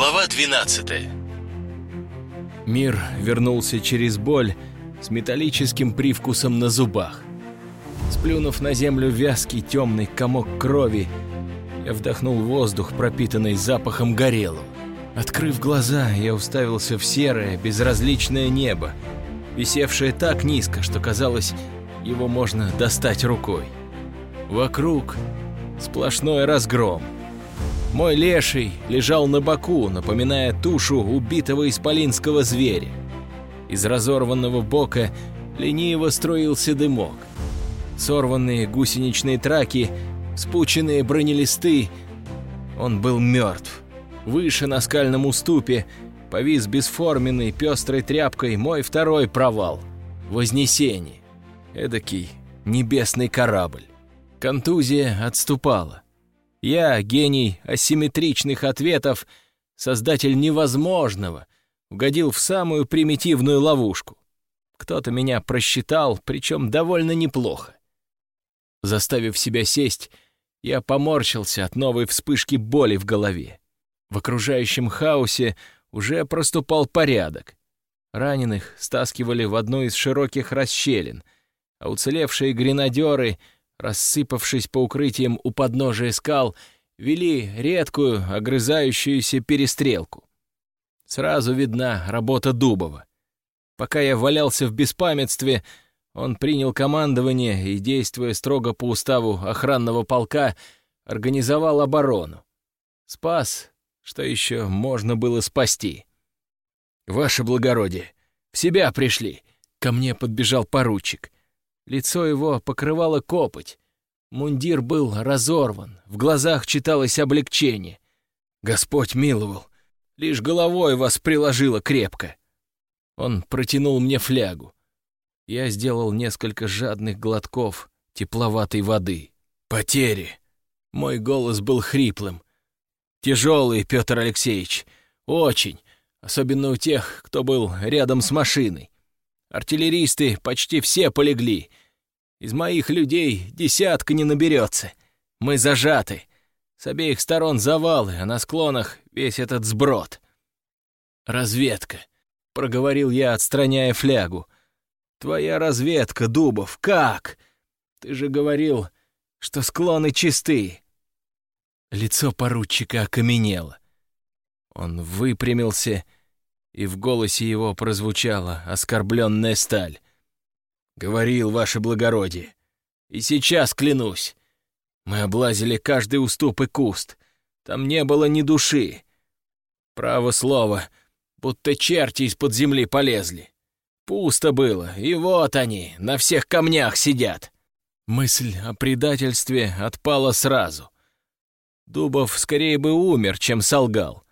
Глава 12 Мир вернулся через боль с металлическим привкусом на зубах. Сплюнув на землю вязкий темный комок крови, я вдохнул воздух, пропитанный запахом горелого. Открыв глаза, я уставился в серое, безразличное небо, висевшее так низко, что казалось, его можно достать рукой. Вокруг сплошной разгром. Мой леший лежал на боку, напоминая тушу убитого исполинского зверя. Из разорванного бока лениво струился дымок. Сорванные гусеничные траки, спученные бронелисты. Он был мертв. Выше на скальном уступе повис бесформенный пестрой тряпкой мой второй провал — Вознесение. Эдакий небесный корабль. Контузия отступала. Я, гений асимметричных ответов, создатель невозможного, угодил в самую примитивную ловушку. Кто-то меня просчитал, причем довольно неплохо. Заставив себя сесть, я поморщился от новой вспышки боли в голове. В окружающем хаосе уже проступал порядок. Раненых стаскивали в одну из широких расщелин, а уцелевшие гренадеры, рассыпавшись по укрытиям у подножия скал, вели редкую, огрызающуюся перестрелку. Сразу видна работа Дубова. Пока я валялся в беспамятстве, он принял командование и, действуя строго по уставу охранного полка, организовал оборону. Спас, что еще можно было спасти. «Ваше благородие, в себя пришли!» Ко мне подбежал поручик. Лицо его покрывало копоть. Мундир был разорван, в глазах читалось облегчение. Господь миловал, лишь головой вас приложило крепко. Он протянул мне флягу. Я сделал несколько жадных глотков тепловатой воды. Потери. Мой голос был хриплым. Тяжелый, Петр Алексеевич. Очень. Особенно у тех, кто был рядом с машиной. Артиллеристы почти все полегли. Из моих людей десятка не наберется. Мы зажаты. С обеих сторон завалы, а на склонах весь этот сброд. «Разведка», — проговорил я, отстраняя флягу. Твоя разведка, Дубов, как? Ты же говорил, что склоны чисты. Лицо поручика окаменело. Он выпрямился, и в голосе его прозвучала оскорбленная сталь. «Говорил, ваше благородие, и сейчас клянусь. Мы облазили каждый уступ и куст. Там не было ни души. Право слово, будто черти из-под земли полезли. Пусто было, и вот они, на всех камнях сидят. Мысль о предательстве отпала сразу. Дубов скорее бы умер, чем солгал.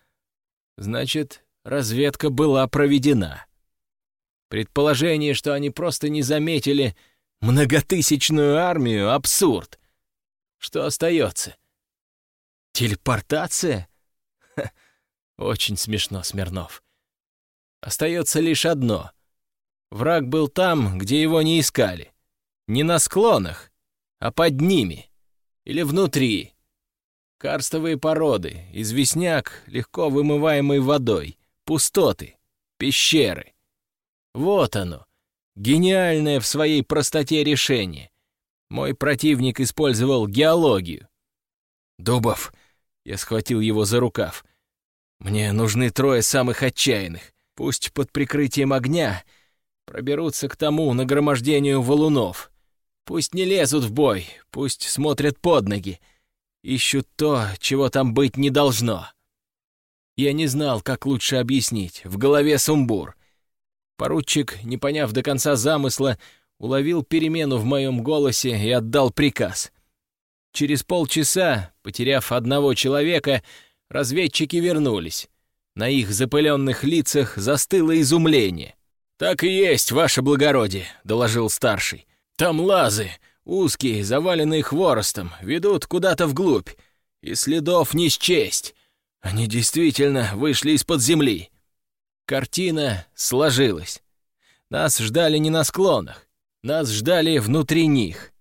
Значит, разведка была проведена. Предположение, что они просто не заметили многотысячную армию — абсурд. Что остается? Телепортация? Ха, очень смешно, Смирнов. Остается лишь одно — Враг был там, где его не искали. Не на склонах, а под ними. Или внутри. Карстовые породы, известняк, легко вымываемый водой, пустоты, пещеры. Вот оно, гениальное в своей простоте решение. Мой противник использовал геологию. «Дубов», — я схватил его за рукав, — «мне нужны трое самых отчаянных. Пусть под прикрытием огня — Проберутся к тому нагромождению валунов. Пусть не лезут в бой, пусть смотрят под ноги. Ищут то, чего там быть не должно. Я не знал, как лучше объяснить. В голове сумбур. Поручик, не поняв до конца замысла, уловил перемену в моем голосе и отдал приказ. Через полчаса, потеряв одного человека, разведчики вернулись. На их запыленных лицах застыло изумление. «Так и есть, ваше благородие», — доложил старший. «Там лазы, узкие, заваленные хворостом, ведут куда-то вглубь, и следов не счесть. Они действительно вышли из-под земли». Картина сложилась. Нас ждали не на склонах, нас ждали внутри них.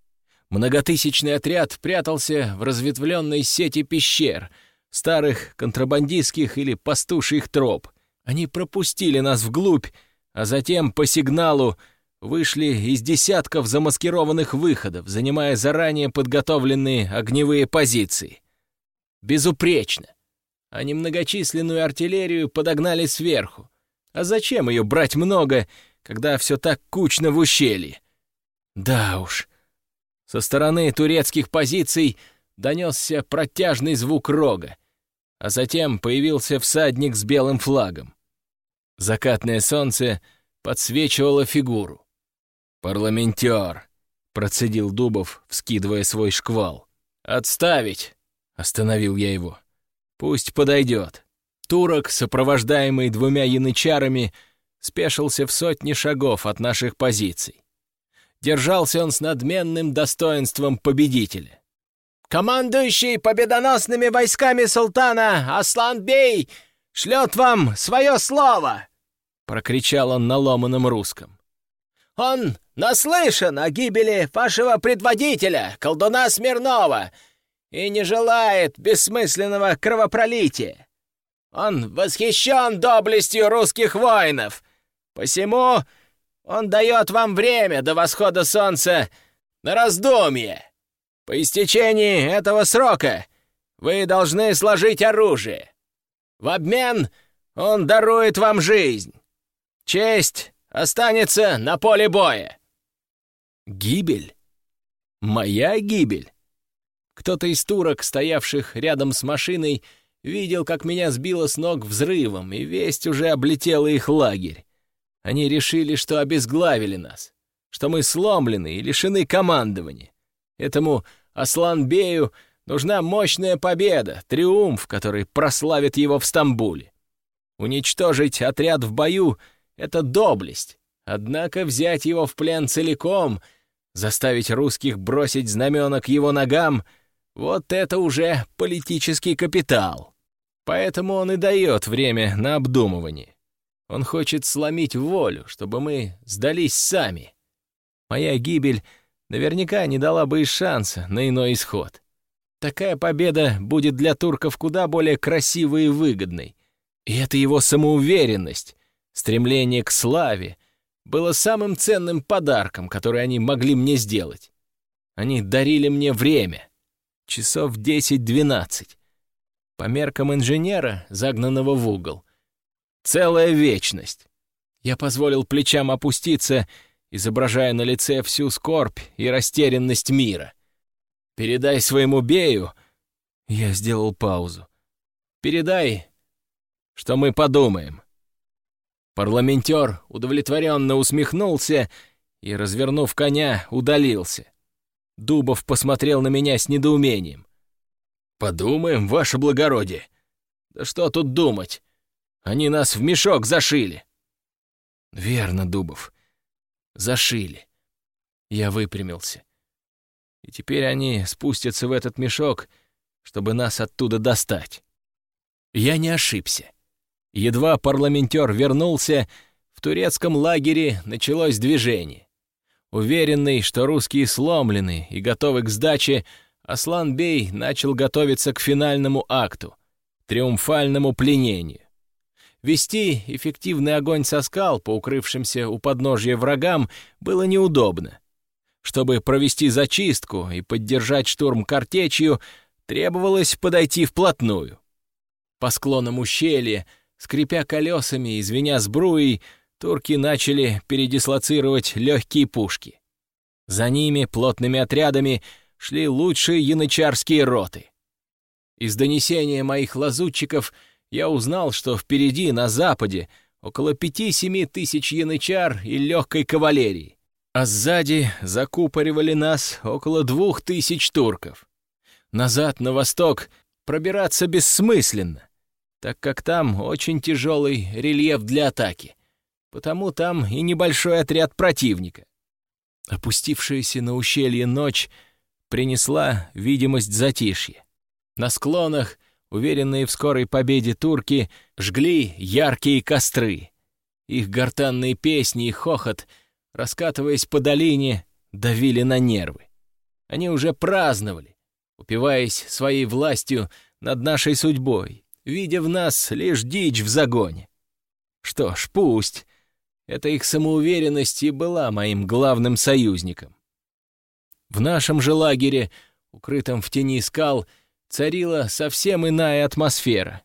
Многотысячный отряд прятался в разветвленной сети пещер, старых контрабандистских или пастушьих троп. Они пропустили нас вглубь, а затем по сигналу вышли из десятков замаскированных выходов, занимая заранее подготовленные огневые позиции. Безупречно. А немногочисленную артиллерию подогнали сверху. А зачем ее брать много, когда все так кучно в ущелье? Да уж. Со стороны турецких позиций донесся протяжный звук рога, а затем появился всадник с белым флагом. Закатное солнце подсвечивало фигуру. «Парламентер!» — процедил Дубов, вскидывая свой шквал. «Отставить!» — остановил я его. «Пусть подойдет». Турок, сопровождаемый двумя янычарами, спешился в сотни шагов от наших позиций. Держался он с надменным достоинством победителя. «Командующий победоносными войсками султана Аслан-бей шлет вам свое слово!» — прокричал он на ломаном русском. «Он наслышан о гибели вашего предводителя, колдуна Смирнова, и не желает бессмысленного кровопролития. Он восхищен доблестью русских воинов. Посему он дает вам время до восхода солнца на раздумье. По истечении этого срока вы должны сложить оружие. В обмен он дарует вам жизнь. Честь останется на поле боя. Гибель? Моя гибель? Кто-то из турок, стоявших рядом с машиной, Видел, как меня сбило с ног взрывом, и весть уже облетела их лагерь. Они решили, что обезглавили нас, что мы сломлены и лишены командования. Этому Асланбею нужна мощная победа, триумф, который прославит его в Стамбуле. Уничтожить отряд в бою — это доблесть, однако взять его в плен целиком, заставить русских бросить знамена к его ногам — вот это уже политический капитал. Поэтому он и дает время на обдумывание. Он хочет сломить волю, чтобы мы сдались сами. Моя гибель наверняка не дала бы и шанса на иной исход. Такая победа будет для турков куда более красивой и выгодной. И это его самоуверенность, стремление к славе, было самым ценным подарком, который они могли мне сделать. Они дарили мне время. Часов десять-двенадцать. По меркам инженера, загнанного в угол. Целая вечность. Я позволил плечам опуститься, изображая на лице всю скорбь и растерянность мира. «Передай своему Бею...» Я сделал паузу. «Передай, что мы подумаем». Парламентер удовлетворенно усмехнулся и, развернув коня, удалился. Дубов посмотрел на меня с недоумением. «Подумаем, ваше благородие. Да что тут думать? Они нас в мешок зашили». «Верно, Дубов. Зашили». Я выпрямился. И теперь они спустятся в этот мешок, чтобы нас оттуда достать. Я не ошибся. Едва парламентер вернулся, в турецком лагере началось движение. Уверенный, что русские сломлены и готовы к сдаче, Аслан-бей начал готовиться к финальному акту — триумфальному пленению. Вести эффективный огонь со скал по укрывшимся у подножья врагам было неудобно. Чтобы провести зачистку и поддержать штурм картечью, требовалось подойти вплотную. По склонам ущелья, скрипя колесами и звеня сбруей, турки начали передислоцировать легкие пушки. За ними плотными отрядами — шли лучшие янычарские роты. Из донесения моих лазутчиков я узнал, что впереди, на западе, около пяти-семи тысяч янычар и легкой кавалерии, а сзади закупоривали нас около двух тысяч турков. Назад, на восток, пробираться бессмысленно, так как там очень тяжелый рельеф для атаки, потому там и небольшой отряд противника. Опустившаяся на ущелье ночь принесла видимость затишья. На склонах, уверенные в скорой победе турки, жгли яркие костры. Их гортанные песни и хохот, раскатываясь по долине, давили на нервы. Они уже праздновали, упиваясь своей властью над нашей судьбой, видя в нас лишь дичь в загоне. Что ж, пусть. Эта их самоуверенность и была моим главным союзником. В нашем же лагере, укрытом в тени скал, царила совсем иная атмосфера.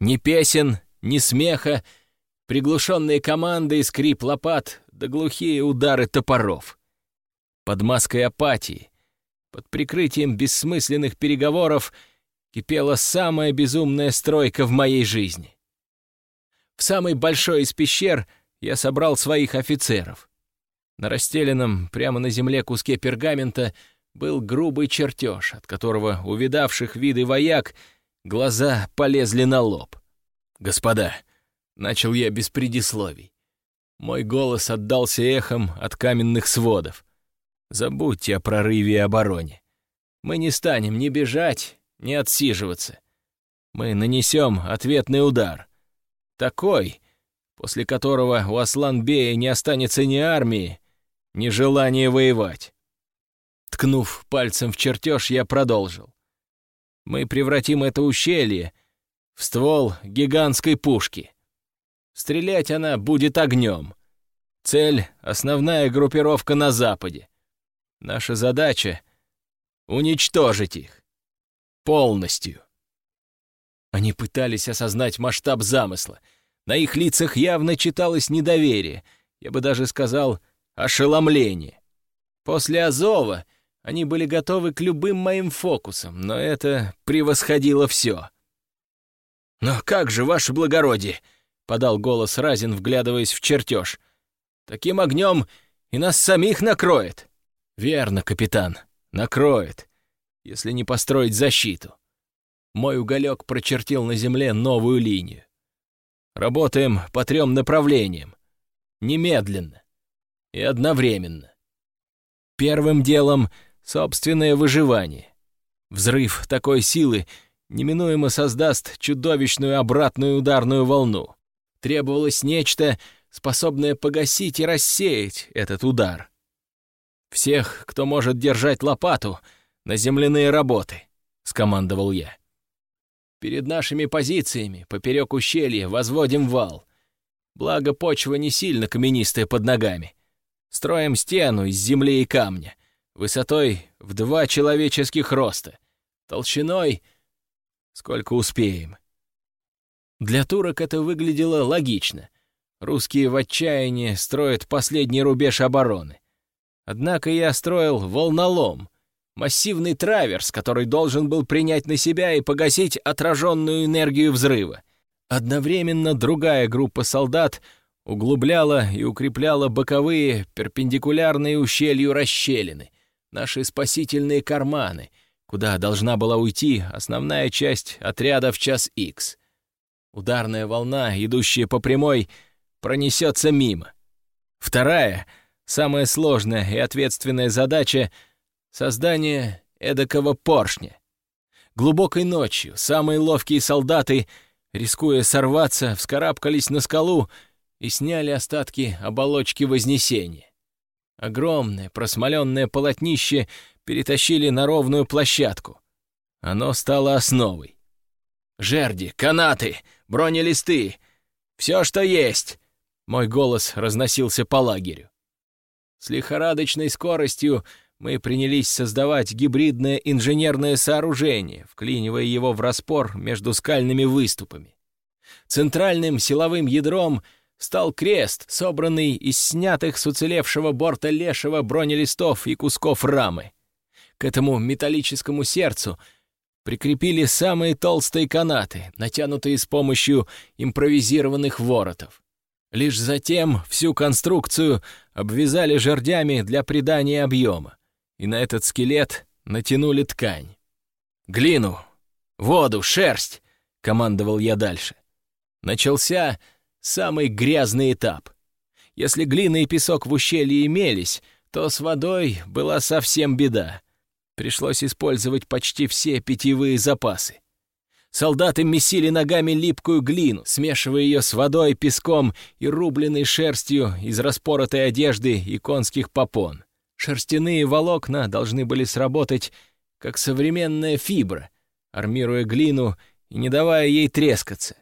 Ни песен, ни смеха, приглушенные команды и скрип лопат, да глухие удары топоров. Под маской апатии, под прикрытием бессмысленных переговоров кипела самая безумная стройка в моей жизни. В самой большой из пещер я собрал своих офицеров. На расстеленном прямо на земле куске пергамента был грубый чертеж, от которого увидавших виды вояк глаза полезли на лоб. «Господа», — начал я без предисловий, мой голос отдался эхом от каменных сводов. Забудьте о прорыве и обороне. Мы не станем ни бежать, ни отсиживаться. Мы нанесем ответный удар. Такой, после которого у Асланбея не останется ни армии, ни желания воевать. Ткнув пальцем в чертеж, я продолжил. Мы превратим это ущелье в ствол гигантской пушки. Стрелять она будет огнем. Цель — основная группировка на западе. Наша задача — уничтожить их. Полностью. Они пытались осознать масштаб замысла. На их лицах явно читалось недоверие, я бы даже сказал, ошеломление. После Азова они были готовы к любым моим фокусам, но это превосходило все. «Но как же, ваше благородие!» — подал голос Разин, вглядываясь в чертеж. «Таким огнем и нас самих накроет!» «Верно, капитан, накроет, если не построить защиту». Мой уголек прочертил на земле новую линию. Работаем по трем направлениям. Немедленно и одновременно. Первым делом — собственное выживание. Взрыв такой силы неминуемо создаст чудовищную обратную ударную волну. Требовалось нечто, способное погасить и рассеять этот удар. «Всех, кто может держать лопату, на земляные работы», — скомандовал я. «Перед нашими позициями, поперек ущелья, возводим вал. Благо, почва не сильно каменистая под ногами. Строим стену из земли и камня, высотой в два человеческих роста, толщиной сколько успеем. Для турок это выглядело логично. Русские в отчаянии строят последний рубеж обороны. Однако я строил волнолом, массивный траверс, который должен был принять на себя и погасить отраженную энергию взрыва. Одновременно другая группа солдат углубляла и укрепляла боковые, перпендикулярные ущелью расщелины, наши спасительные карманы, куда должна была уйти основная часть отряда в час Икс. Ударная волна, идущая по прямой, пронесется мимо. Вторая — Самая сложная и ответственная задача — создание эдакого поршня. Глубокой ночью самые ловкие солдаты, рискуя сорваться, вскарабкались на скалу и сняли остатки оболочки Вознесения. Огромное просмоленное полотнище перетащили на ровную площадку. Оно стало основой. «Жерди, канаты, бронелисты, все, что есть!» Мой голос разносился по лагерю. С лихорадочной скоростью мы принялись создавать гибридное инженерное сооружение, вклинивая его в распор между скальными выступами. Центральным силовым ядром стал крест, собранный из снятых с уцелевшего борта лешего бронелистов и кусков рамы. К этому металлическому сердцу прикрепили самые толстые канаты, натянутые с помощью импровизированных воротов. Лишь затем всю конструкцию обвязали жердями для придания объема, и на этот скелет натянули ткань. «Глину, воду, шерсть!» — командовал я дальше. Начался самый грязный этап. Если глина и песок в ущелье имелись, то с водой была совсем беда. Пришлось использовать почти все питьевые запасы. Солдаты месили ногами липкую глину, смешивая ее с водой, песком и рубленной шерстью из распоротой одежды и конских попон. Шерстяные волокна должны были сработать как современная фибра, армируя глину и не давая ей трескаться.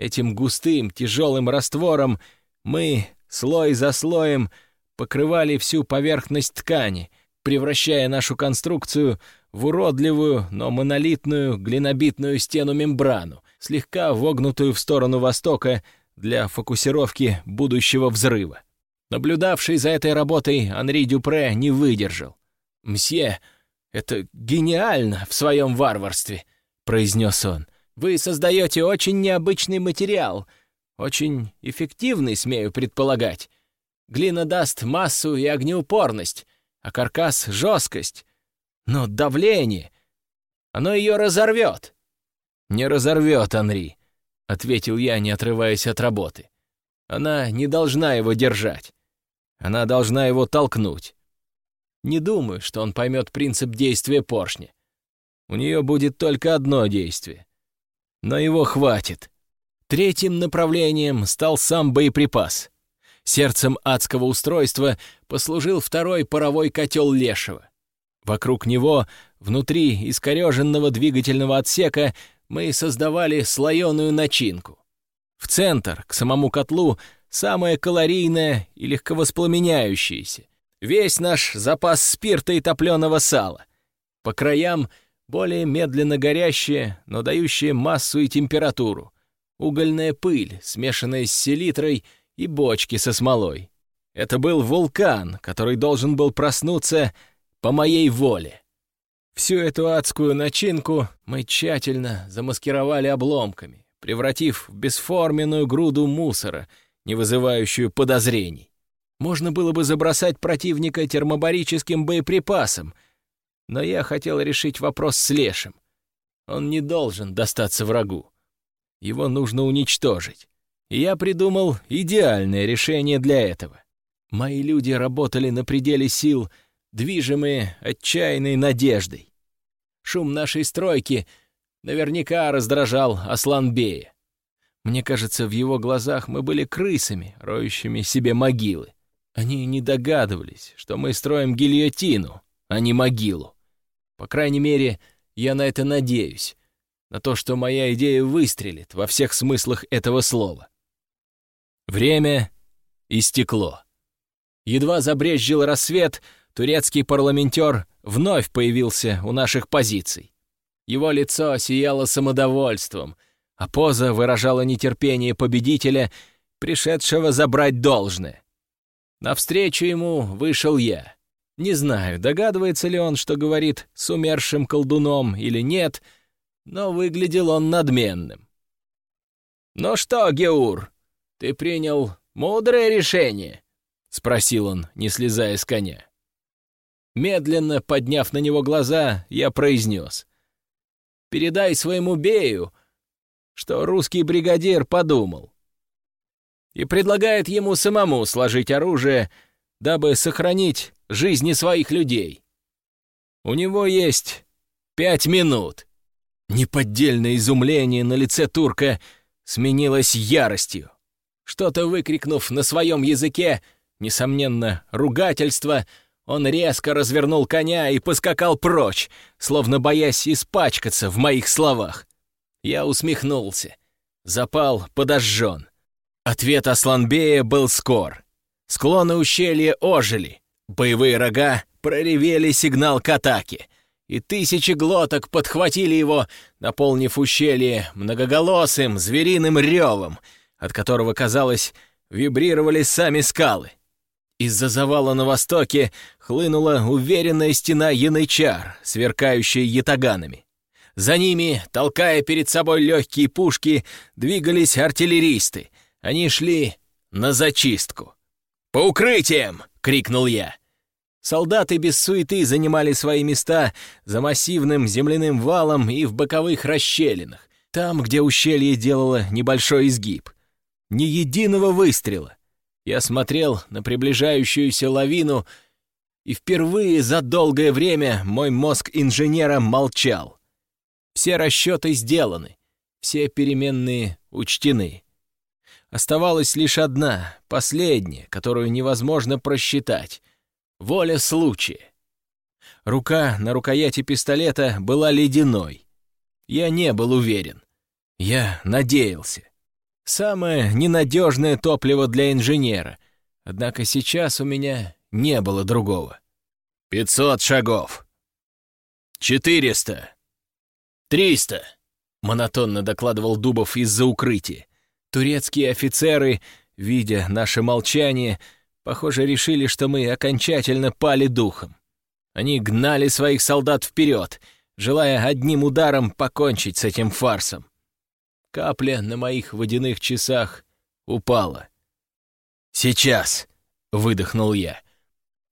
Этим густым, тяжелым раствором мы, слой за слоем, покрывали всю поверхность ткани, превращая нашу конструкцию в уродливую, но монолитную глинобитную стену-мембрану, слегка вогнутую в сторону востока для фокусировки будущего взрыва. Наблюдавший за этой работой Анри Дюпре не выдержал. «Мсье, это гениально в своем варварстве», — произнес он. «Вы создаете очень необычный материал, очень эффективный, смею предполагать. Глина даст массу и огнеупорность, а каркас — жесткость. Но давление, оно ее разорвет». «Не разорвет, Анри», — ответил я, не отрываясь от работы. «Она не должна его держать. Она должна его толкнуть. Не думаю, что он поймет принцип действия поршня. У нее будет только одно действие. Но его хватит. Третьим направлением стал сам боеприпас. Сердцем адского устройства послужил второй паровой котел Лешего. Вокруг него, внутри искореженного двигательного отсека, мы создавали слоеную начинку. В центр, к самому котлу, самое калорийное и легковоспламеняющееся. Весь наш запас спирта и топленого сала. По краям более медленно горящее, но дающее массу и температуру. Угольная пыль, смешанная с селитрой, и бочки со смолой. Это был вулкан, который должен был проснуться по моей воле. Всю эту адскую начинку мы тщательно замаскировали обломками, превратив в бесформенную груду мусора — не вызывающую подозрений. Можно было бы забросать противника термобарическим боеприпасом, но я хотел решить вопрос с Лешем. Он не должен достаться врагу. Его нужно уничтожить. И я придумал идеальное решение для этого. Мои люди работали на пределе сил, движимые отчаянной надеждой. Шум нашей стройки наверняка раздражал Асланбея. Мне кажется, в его глазах мы были крысами, роющими себе могилы. Они не догадывались, что мы строим гильотину, а не могилу. По крайней мере, я на это надеюсь, на то, что моя идея выстрелит во всех смыслах этого слова. Время истекло. Едва забрезжил рассвет, турецкий парламентер вновь появился у наших позиций. Его лицо сияло самодовольством — а поза выражала нетерпение победителя, пришедшего забрать должное. Навстречу ему вышел я. Не знаю, догадывается ли он, что говорит с умершим колдуном или нет, но выглядел он надменным. «Ну что, Геур, ты принял мудрое решение?» — спросил он, не слезая с коня. Медленно подняв на него глаза, я произнес. «Передай своему Бею, что русский бригадир подумал и предлагает ему самому сложить оружие, дабы сохранить жизни своих людей. У него есть пять минут. Неподдельное изумление на лице турка сменилось яростью. Что-то выкрикнув на своем языке, несомненно, ругательство, он резко развернул коня и поскакал прочь, словно боясь испачкаться в моих словах. Я усмехнулся. Запал подожжен. Ответ Асланбея был скор. Склоны ущелья ожили. Боевые рога проревели сигнал к атаке. И тысячи глоток подхватили его, наполнив ущелье многоголосым звериным ревом, от которого, казалось, вибрировали сами скалы. Из-за завала на востоке хлынула уверенная стена янычар, сверкающая ятаганами. За ними, толкая перед собой легкие пушки, двигались артиллеристы. Они шли на зачистку. «По укрытиям!» — крикнул я. Солдаты без суеты занимали свои места за массивным земляным валом и в боковых расщелинах, там, где ущелье делало небольшой изгиб. Ни единого выстрела. Я смотрел на приближающуюся лавину, и впервые за долгое время мой мозг инженера молчал. Все расчеты сделаны, все переменные учтены. Оставалась лишь одна, последняя, которую невозможно просчитать — воля случая. Рука на рукояти пистолета была ледяной. я не был уверен. Я надеялся. Самое ненадежное топливо для инженера. Однако сейчас у меня не было другого. «Пятьсот шагов!» «Четыреста!» «Триста!» — монотонно докладывал Дубов из-за укрытия. Турецкие офицеры, видя наше молчание, похоже, решили, что мы окончательно пали духом. Они гнали своих солдат вперед, желая одним ударом покончить с этим фарсом. Капля на моих водяных часах упала. «Сейчас!» — выдохнул я.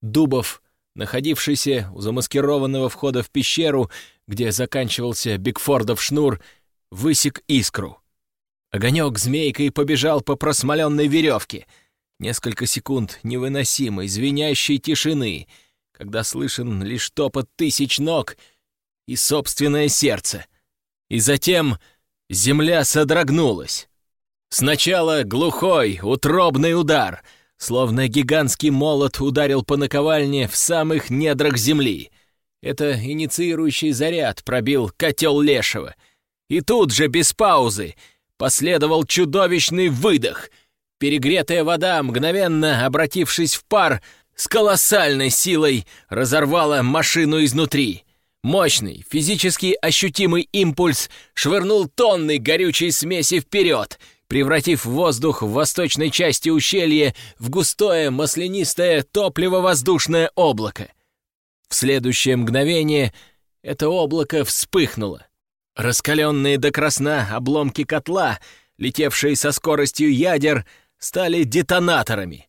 Дубов, находившийся у замаскированного входа в пещеру, где заканчивался Бигфордов шнур, высек искру. Огонек змейкой побежал по просмоленной веревке. Несколько секунд невыносимой, звенящей тишины, когда слышен лишь топот тысяч ног и собственное сердце. И затем Земля содрогнулась. Сначала глухой, утробный удар, словно гигантский молот ударил по наковальне в самых недрах земли. Это инициирующий заряд пробил котел Лешего. И тут же, без паузы, последовал чудовищный выдох. Перегретая вода, мгновенно обратившись в пар, с колоссальной силой разорвала машину изнутри. Мощный, физически ощутимый импульс швырнул тонны горючей смеси вперед, превратив воздух в восточной части ущелья в густое маслянистое топливо-воздушное облако. В следующее мгновение это облако вспыхнуло. Раскаленные до красна обломки котла, летевшие со скоростью ядер, стали детонаторами.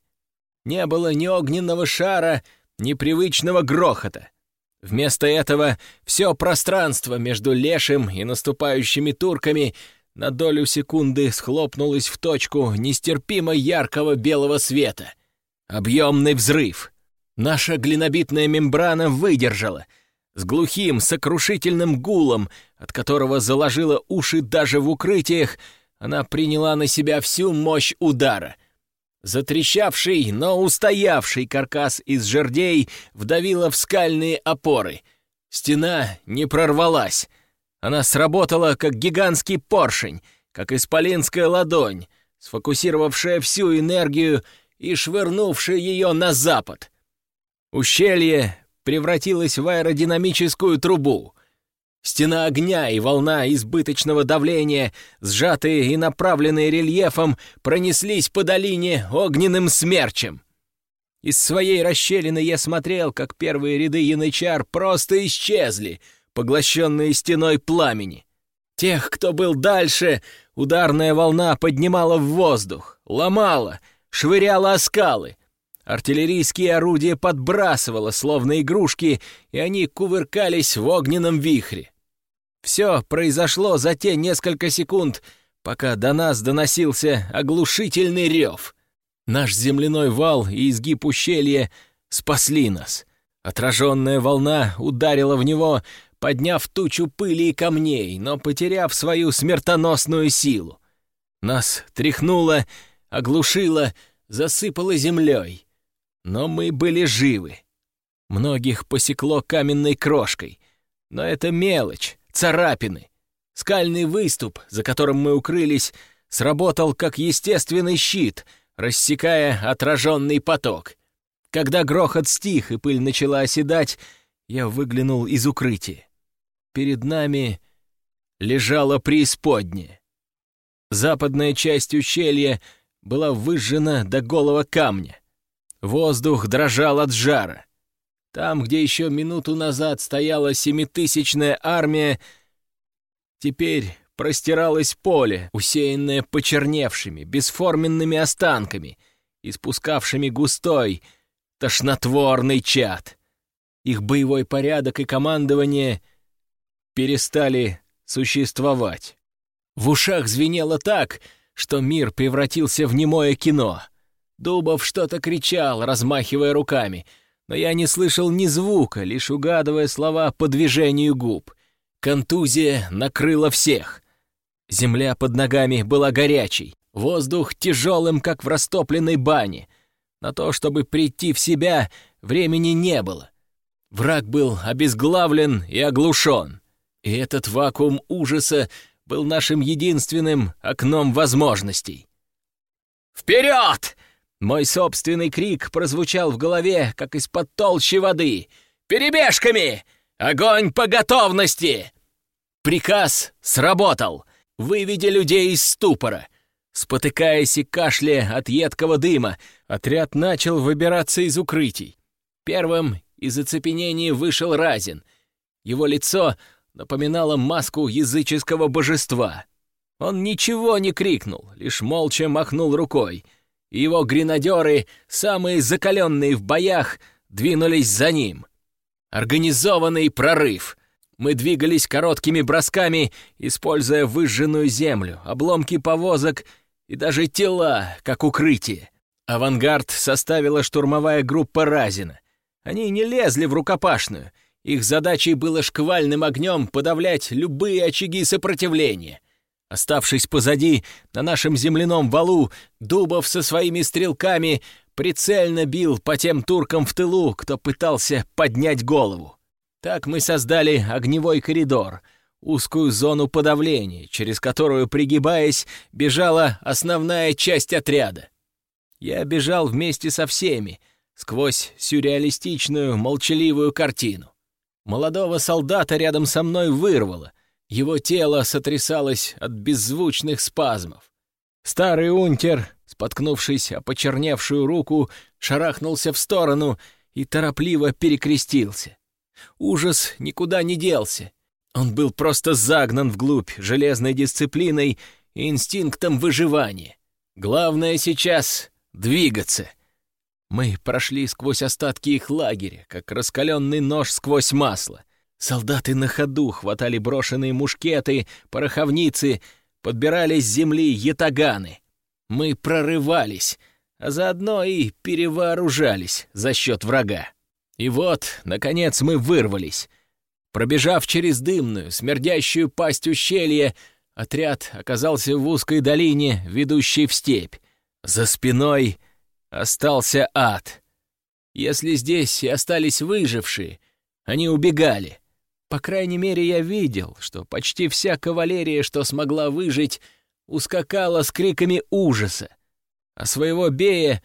Не было ни огненного шара, ни привычного грохота. Вместо этого все пространство между лешим и наступающими турками на долю секунды схлопнулось в точку нестерпимо яркого белого света. Объемный взрыв. Наша глинобитная мембрана выдержала. С глухим, сокрушительным гулом, от которого заложила уши даже в укрытиях, она приняла на себя всю мощь удара — Затрещавший, но устоявший каркас из жердей вдавило в скальные опоры. Стена не прорвалась. Она сработала, как гигантский поршень, как исполинская ладонь, сфокусировавшая всю энергию и швырнувшая ее на запад. Ущелье превратилось в аэродинамическую трубу. Стена огня и волна избыточного давления, сжатые и направленные рельефом, пронеслись по долине огненным смерчем. Из своей расщелины я смотрел, как первые ряды янычар просто исчезли, поглощенные стеной пламени. Тех, кто был дальше, ударная волна поднимала в воздух, ломала, швыряла о скалы. Артиллерийские орудия подбрасывало, словно игрушки, и они кувыркались в огненном вихре. Все произошло за те несколько секунд, пока до нас доносился оглушительный рев. Наш земляной вал и изгиб ущелья спасли нас. Отраженная волна ударила в него, подняв тучу пыли и камней, но потеряв свою смертоносную силу. Нас тряхнуло, оглушило, засыпало землей. Но мы были живы. Многих посекло каменной крошкой. Но это мелочь, царапины. Скальный выступ, за которым мы укрылись, сработал как естественный щит, рассекая отраженный поток. Когда грохот стих и пыль начала оседать, я выглянул из укрытия. Перед нами лежала преисподняя. Западная часть ущелья была выжжена до голого камня. Воздух дрожал от жара. Там, где еще минуту назад стояла семитысячная армия, теперь простиралось поле, усеянное почерневшими, бесформенными останками, испускавшими густой, тошнотворный чад. Их боевой порядок и командование перестали существовать. В ушах звенело так, что мир превратился в немое кино — Дубов что-то кричал, размахивая руками, но я не слышал ни звука, лишь угадывая слова по движению губ. Контузия накрыла всех. Земля под ногами была горячей, воздух тяжелым, как в растопленной бане. На то, чтобы прийти в себя, времени не было. Враг был обезглавлен и оглушен. И этот вакуум ужаса был нашим единственным окном возможностей. «Вперед!» Мой собственный крик прозвучал в голове, как из-под толщи воды. «Перебежками! Огонь по готовности!» Приказ сработал. Выведя людей из ступора. Спотыкаясь и кашляя от едкого дыма, отряд начал выбираться из укрытий. Первым из оцепенения вышел Разин. Его лицо напоминало маску языческого божества. Он ничего не крикнул, лишь молча махнул рукой. Его гренадеры, самые закаленные в боях, двинулись за ним. Организованный прорыв. Мы двигались короткими бросками, используя выжженную землю, обломки повозок и даже тела, как укрытие. Авангард составила штурмовая группа Разина. Они не лезли в рукопашную. Их задачей было шквальным огнем подавлять любые очаги сопротивления. Оставшись позади, на нашем земляном валу, Дубов со своими стрелками прицельно бил по тем туркам в тылу, кто пытался поднять голову. Так мы создали огневой коридор — узкую зону подавления, через которую, пригибаясь, бежала основная часть отряда. Я бежал вместе со всеми, сквозь сюрреалистичную, молчаливую картину. Молодого солдата рядом со мной вырвало, его тело сотрясалось от беззвучных спазмов. Старый унтер, споткнувшись о почерневшую руку, шарахнулся в сторону и торопливо перекрестился. Ужас никуда не делся, он был просто загнан вглубь железной дисциплиной и инстинктом выживания. Главное сейчас — двигаться. Мы прошли сквозь остатки их лагеря, как раскаленный нож сквозь масло. Солдаты на ходу хватали брошенные мушкеты, пороховницы, подбирали с земли ятаганы. Мы прорывались, а заодно и перевооружались за счет врага. И вот, наконец, мы вырвались — Пробежав через дымную, смердящую пасть ущелья, отряд оказался в узкой долине, ведущей в степь. За спиной остался ад. Если здесь и остались выжившие, они убегали. По крайней мере, я видел, что почти вся кавалерия, что смогла выжить, ускакала с криками ужаса. А своего Бея,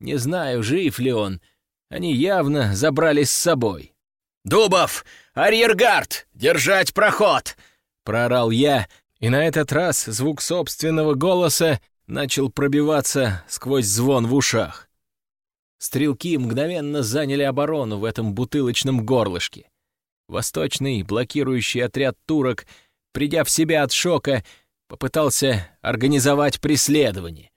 не знаю, жив ли он, они явно забрали с собой. «Дубов! Арьергард! Держать проход!» — проорал я, и на этот раз звук собственного голоса начал пробиваться сквозь звон в ушах. Стрелки мгновенно заняли оборону в этом бутылочном горлышке. Восточный блокирующий отряд турок, придя в себя от шока, попытался организовать преследование.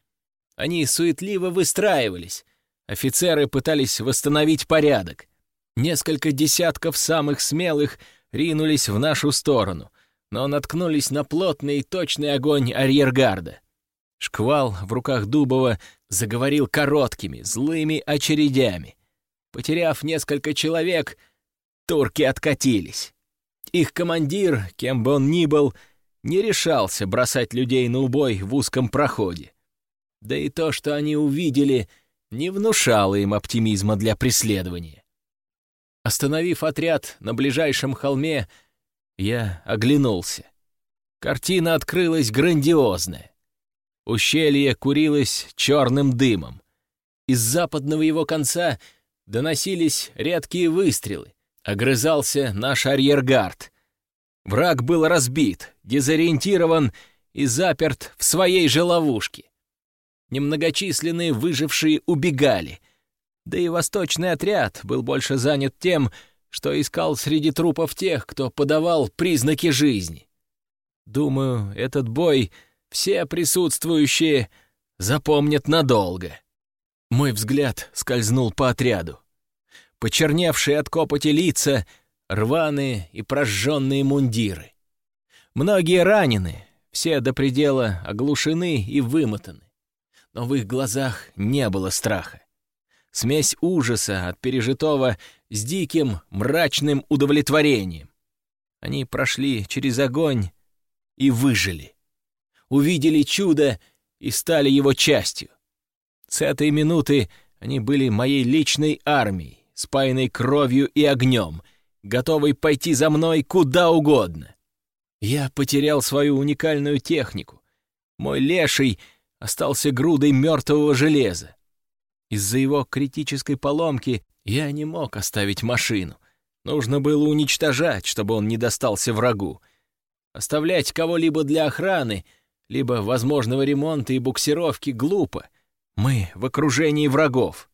Они суетливо выстраивались. Офицеры пытались восстановить порядок. Несколько десятков самых смелых ринулись в нашу сторону, но наткнулись на плотный и точный огонь арьергарда. Шквал в руках Дубова заговорил короткими, злыми очередями. Потеряв несколько человек, турки откатились. Их командир, кем бы он ни был, не решался бросать людей на убой в узком проходе. Да и то, что они увидели, не внушало им оптимизма для преследования. Остановив отряд на ближайшем холме, я оглянулся. Картина открылась грандиозная. Ущелье курилось черным дымом. Из западного его конца доносились редкие выстрелы. Огрызался наш арьергард. Враг был разбит, дезориентирован и заперт в своей же ловушке. Немногочисленные выжившие убегали — да и восточный отряд был больше занят тем, что искал среди трупов тех, кто подавал признаки жизни. Думаю, этот бой все присутствующие запомнят надолго. Мой взгляд скользнул по отряду. Почерневшие от копоти лица, рваные и прожженные мундиры. Многие ранены, все до предела оглушены и вымотаны. Но в их глазах не было страха смесь ужаса от пережитого с диким, мрачным удовлетворением. Они прошли через огонь и выжили. Увидели чудо и стали его частью. С этой минуты они были моей личной армией, спаянной кровью и огнем, готовой пойти за мной куда угодно. Я потерял свою уникальную технику. Мой леший остался грудой мертвого железа. Из-за его критической поломки я не мог оставить машину. Нужно было уничтожать, чтобы он не достался врагу. Оставлять кого-либо для охраны, либо возможного ремонта и буксировки глупо. Мы в окружении врагов.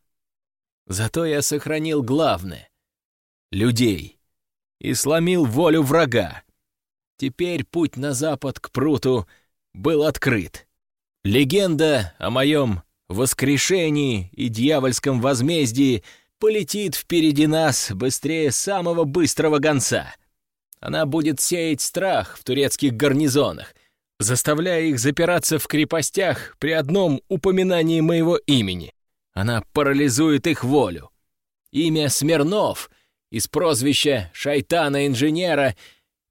Зато я сохранил главное — людей. И сломил волю врага. Теперь путь на запад к пруту был открыт. Легенда о моем воскрешении и дьявольском возмездии полетит впереди нас быстрее самого быстрого гонца. Она будет сеять страх в турецких гарнизонах, заставляя их запираться в крепостях при одном упоминании моего имени. Она парализует их волю. Имя Смирнов из прозвища «Шайтана-инженера»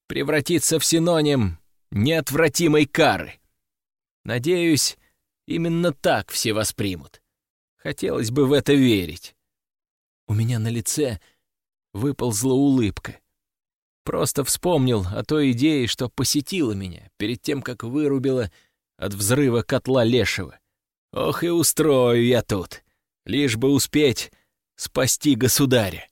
превратится в синоним неотвратимой кары. Надеюсь, именно так все воспримут. Хотелось бы в это верить. У меня на лице выползла улыбка. Просто вспомнил о той идее, что посетила меня перед тем, как вырубила от взрыва котла Лешего. Ох и устрою я тут, лишь бы успеть спасти государя.